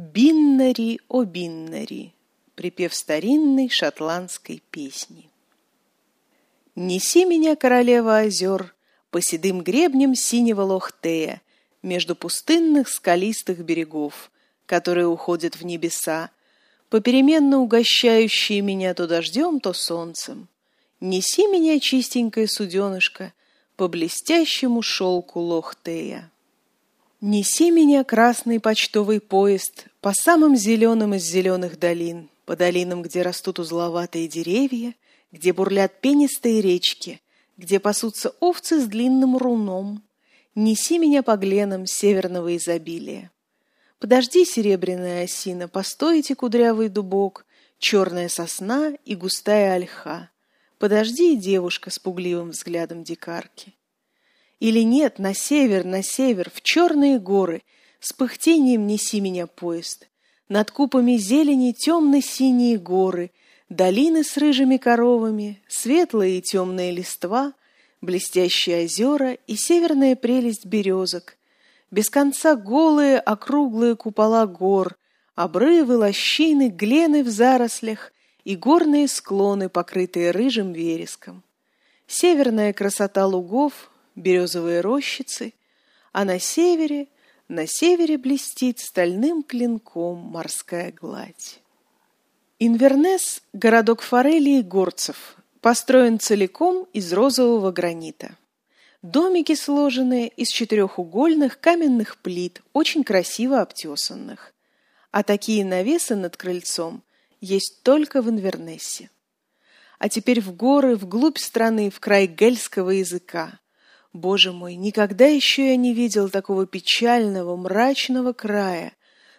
Биннари, о Биннари, припев старинной шотландской песни. Неси меня, королева озер, по седым гребням синего Лохтея, между пустынных скалистых берегов, которые уходят в небеса, попеременно угощающие меня то дождем, то солнцем. Неси меня, чистенькое суденышко, по блестящему шелку Лохтея. Неси меня, красный почтовый поезд, по самым зеленым из зеленых долин, по долинам, где растут узловатые деревья, где бурлят пенистые речки, где пасутся овцы с длинным руном. Неси меня по гленам северного изобилия. Подожди, серебряная осина, постойте, кудрявый дубок, черная сосна и густая ольха. Подожди, девушка с пугливым взглядом дикарки. Или нет, на север, на север, в черные горы, с пыхтением неси меня поезд. Над купами зелени темно-синие горы, долины с рыжими коровами, светлые и темные листва, блестящие озера и северная прелесть березок, без конца голые округлые купола гор, обрывы, лощины, глены в зарослях и горные склоны, покрытые рыжим вереском. Северная красота лугов, березовые рощицы, а на севере, на севере блестит стальным клинком морская гладь. Инвернес – городок форели и горцев, построен целиком из розового гранита. Домики сложены из четырехугольных каменных плит, очень красиво обтесанных. А такие навесы над крыльцом есть только в Инвернессе. А теперь в горы, вглубь страны, в край гельского языка. Боже мой, никогда еще я не видел такого печального, мрачного края.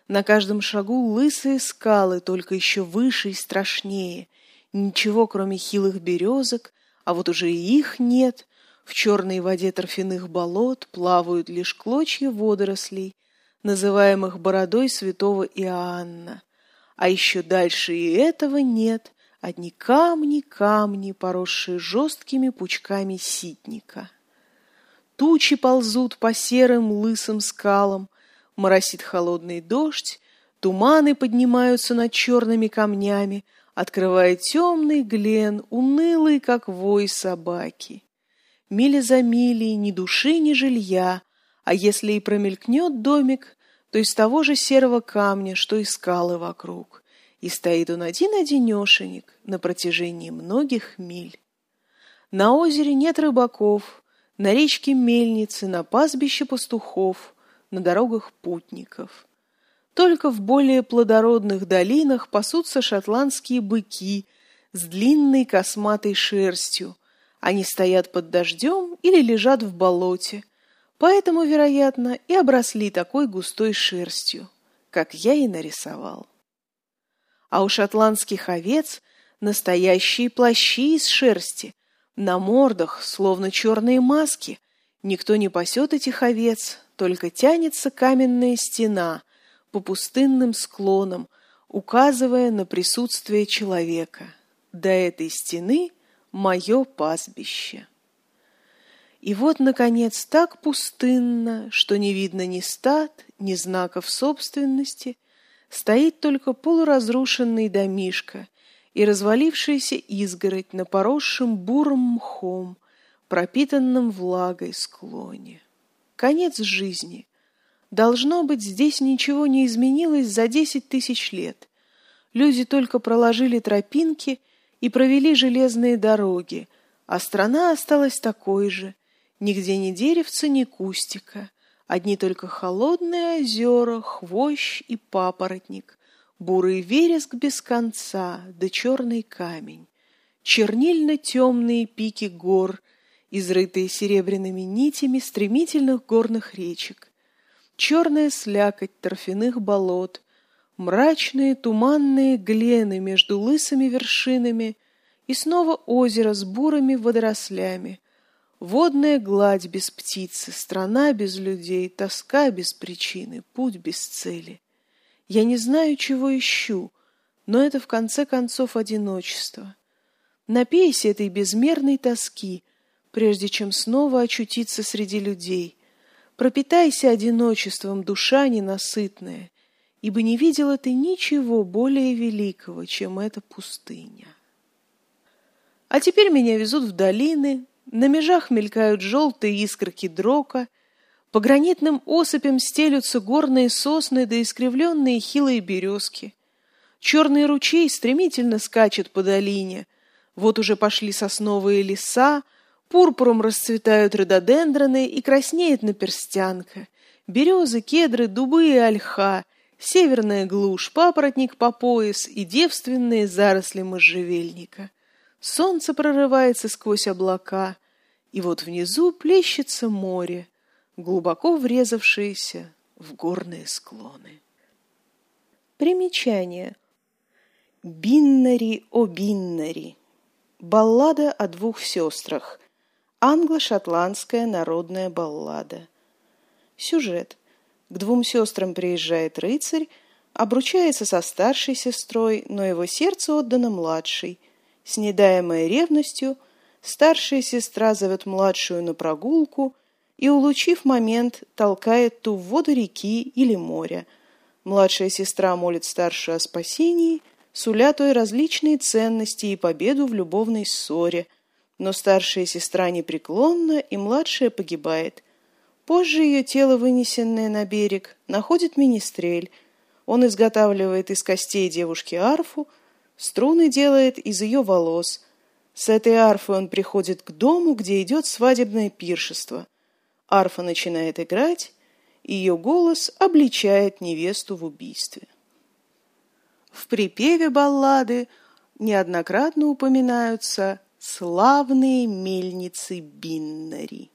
На каждом шагу лысые скалы, только еще выше и страшнее. Ничего, кроме хилых березок, а вот уже и их нет. В черной воде торфяных болот плавают лишь клочья водорослей, называемых бородой святого Иоанна. А еще дальше и этого нет, одни камни, камни, поросшие жесткими пучками ситника. Тучи ползут по серым лысым скалам, моросит холодный дождь, туманы поднимаются над черными камнями, открывая темный глен, унылый, как вой собаки. Мили за милей, ни души, ни жилья, а если и промелькнет домик, то из того же серого камня, что и скалы вокруг, и стоит он один-одинешенек на протяжении многих миль. На озере нет рыбаков, на речке Мельницы, на пастбище пастухов, на дорогах путников. Только в более плодородных долинах пасутся шотландские быки с длинной косматой шерстью. Они стоят под дождем или лежат в болоте, поэтому, вероятно, и обросли такой густой шерстью, как я и нарисовал. А у шотландских овец настоящие плащи из шерсти, на мордах, словно черные маски, никто не пасет этих овец, только тянется каменная стена по пустынным склонам, указывая на присутствие человека. До этой стены мое пастбище. И вот, наконец, так пустынно, что не видно ни стад, ни знаков собственности, стоит только полуразрушенный домишко — и развалившаяся изгородь на поросшем бурым мхом, пропитанном влагой склоне. Конец жизни. Должно быть, здесь ничего не изменилось за десять тысяч лет. Люди только проложили тропинки и провели железные дороги, а страна осталась такой же. Нигде ни деревца, ни кустика. Одни только холодные озера, хвощ и папоротник, бурый вереск без конца, да черный камень, чернильно-темные пики гор, изрытые серебряными нитями стремительных горных речек, черная слякоть торфяных болот, мрачные туманные глены между лысыми вершинами и снова озеро с бурыми водорослями, водная гладь без птицы, страна без людей, тоска без причины, путь без цели — я не знаю, чего ищу, но это в конце концов одиночество. Напейся этой безмерной тоски, прежде чем снова очутиться среди людей. Пропитайся одиночеством, душа ненасытная, ибо не видела ты ничего более великого, чем эта пустыня. А теперь меня везут в долины, на межах мелькают желтые искорки дрока, по гранитным осыпям стелются горные сосны да искривленные хилые березки. Черный ручей стремительно скачет по долине. Вот уже пошли сосновые леса, пурпуром расцветают рододендроны и краснеет наперстянка. Березы, кедры, дубы и ольха, северная глушь, папоротник по пояс и девственные заросли можжевельника. Солнце прорывается сквозь облака, и вот внизу плещется море, глубоко врезавшееся в горные склоны. Примечание. Биннари о Биннари. Баллада о двух сестрах. Англо-шотландская народная баллада. Сюжет. К двум сестрам приезжает рыцарь, обручается со старшей сестрой, но его сердце отдано младшей. Снедаемая ревностью, старшая сестра зовет младшую на прогулку и, улучив момент, толкает ту в воду реки или моря. Младшая сестра молит старшую о спасении – суля той различные ценности и победу в любовной ссоре, но старшая сестра непреклонна, и младшая погибает. Позже ее тело, вынесенное на берег, находит министрель. Он изготавливает из костей девушки арфу, струны делает из ее волос. С этой арфой он приходит к дому, где идет свадебное пиршество. Арфа начинает играть, ее голос обличает невесту в убийстве. В припеве баллады неоднократно упоминаются славные мельницы Биннари.